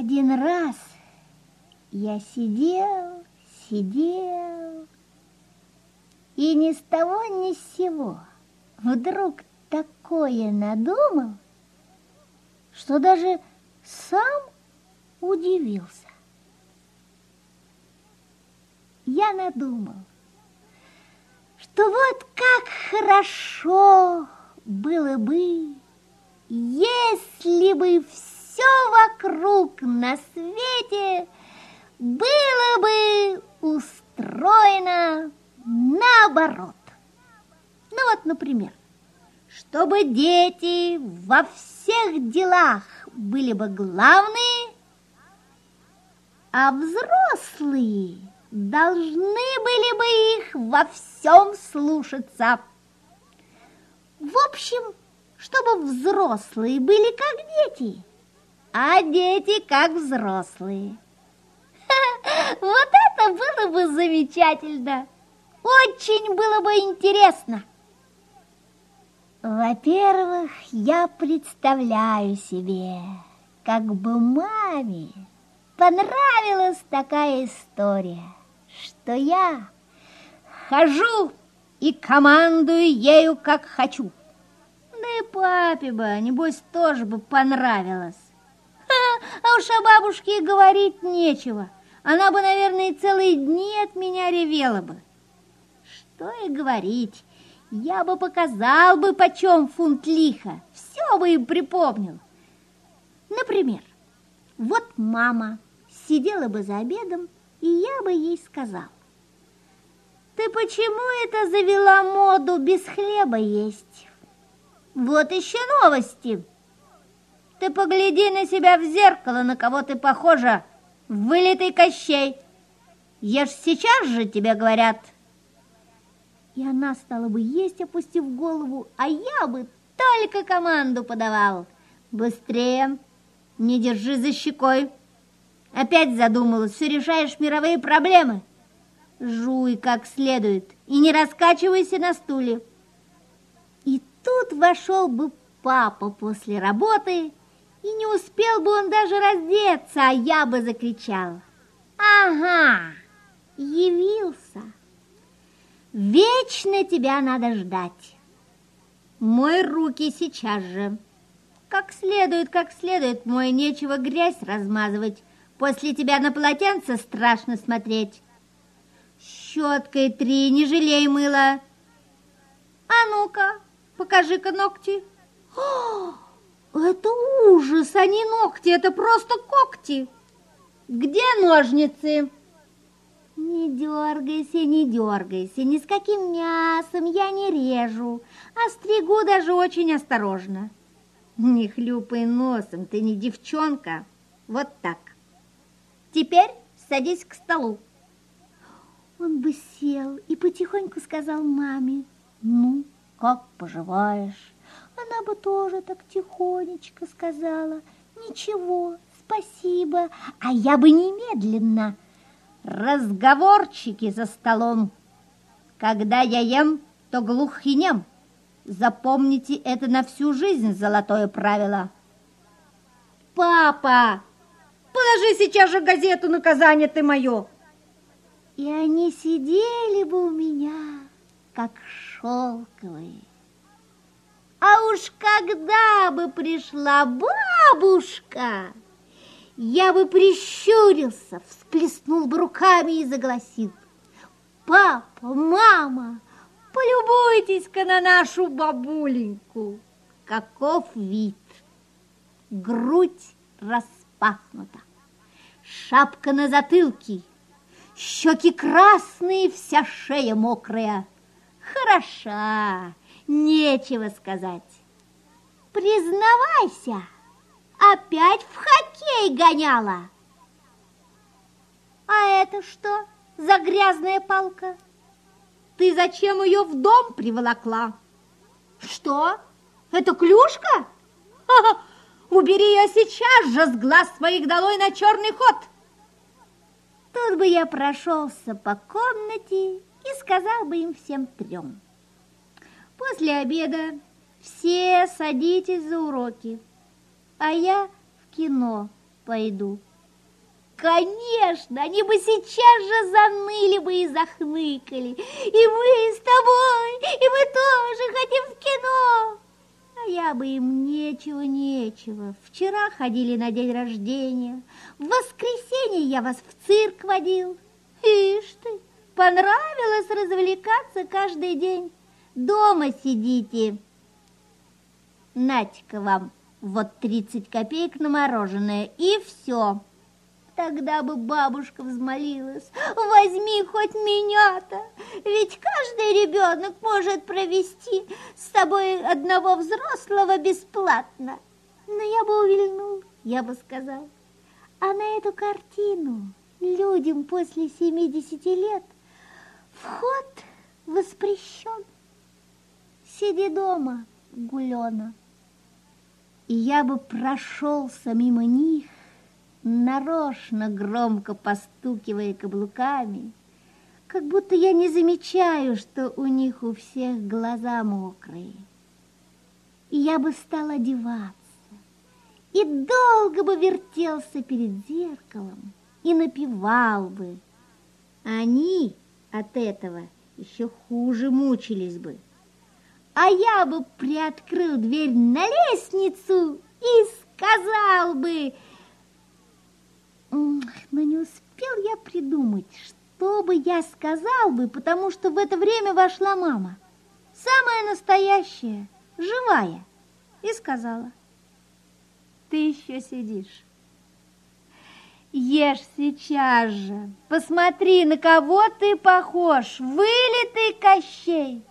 Один раз я сидел, сидел, и ни с того ни с сего вдруг такое надумал, что даже сам удивился. Я надумал, что вот как хорошо было бы, если бы все вокруг на свете было бы устроено наоборот. Ну вот, например, чтобы дети во всех делах были бы главные, а взрослые должны были бы их во всем слушаться. В общем, чтобы взрослые были как дети, а дети как взрослые. Вот это было бы замечательно! Очень было бы интересно! Во-первых, я представляю себе, как бы маме понравилась такая история, что я хожу и командую ею, как хочу. Да и папе бы, небось, тоже бы понравилось. А уж о бабушке говорить нечего. Она бы, наверное, целые дни от меня ревела бы. Что и говорить, я бы показал бы, почем фунт лиха, все бы им припомнил. Например, вот мама сидела бы за обедом, и я бы ей сказал, ты почему это завела моду без хлеба есть? Вот еще новости. Ты погляди на себя в зеркало, на кого ты похожа, вылитый Кощей. Ешь сейчас же, тебе говорят. И она стала бы есть, опустив голову, а я бы только команду подавал. Быстрее, не держи за щекой. Опять задумалась, все решаешь мировые проблемы. Жуй как следует и не раскачивайся на стуле. И тут вошел бы папа после работы, и не успел бы он даже раздеться, а я бы закричал. Ага, явился. Вечно тебя надо ждать. Мой руки сейчас же. Как следует, как следует, мой нечего грязь размазывать. После тебя на полотенце страшно смотреть. Щеткой три, не жалей мыла. А ну-ка, покажи-ка ногти. О, это ужас, а не ногти, это просто когти. Где ножницы? Не дергайся, не дергайся, ни с каким мясом я не режу, а стригу даже очень осторожно. Не хлюпай носом, ты не девчонка. Вот так. Теперь садись к столу. Он бы сел и потихоньку сказал маме, ну, как поживаешь? Она бы тоже так тихонечко сказала, ничего, спасибо, а я бы немедленно. Разговорчики за столом. Когда я ем, то глух и нем. Запомните это на всю жизнь, золотое правило. Папа, положи сейчас же газету «Наказание ты мое». И они сидели бы у меня, как шелковые. А уж когда бы пришла бабушка, я бы прищурился, всплеснул бы руками и загласил. Папа, мама, полюбуйтесь-ка на нашу бабуленьку. Каков вид! Грудь распахнута, шапка на затылке, щеки красные, вся шея мокрая. Хороша, нечего сказать. Признавайся, опять в хоккей гоняла. А это что за грязная палка? Ты зачем ее в дом приволокла? Что? Это клюшка? Ха -ха, убери ее сейчас же с глаз своих долой на черный ход. Тут бы я прошелся по комнате и сказал бы им всем трем. После обеда все садитесь за уроки, а я в кино пойду. Конечно, они бы сейчас же заныли бы и захныкали. И мы с тобой, и мы тоже хотим в кино. А я бы им нечего-нечего. Вчера ходили на день рождения, в воскресенье я вас в цирк водил. Ишь ты, понравилось развлекаться каждый день. Дома сидите. Нате-ка вам вот 30 копеек на мороженое, и все. Тогда бы бабушка взмолилась, возьми хоть меня-то, ведь каждый ребенок может провести с тобой одного взрослого бесплатно. Но я бы увильнул, я бы сказал, а на эту картину людям после 70 лет вход воспрещен. Сиди дома, Гулена. И я бы прошелся мимо них, нарочно громко постукивая каблуками, как будто я не замечаю, что у них у всех глаза мокрые. И я бы стал одеваться, и долго бы вертелся перед зеркалом, и напевал бы. Они от этого еще хуже мучились бы. А я бы приоткрыл дверь на лестницу и сказал бы, но не успел я придумать, что бы я сказал бы, потому что в это время вошла мама, самая настоящая, живая, и сказала, ты еще сидишь. Ешь сейчас же, посмотри, на кого ты похож, вылитый Кощей.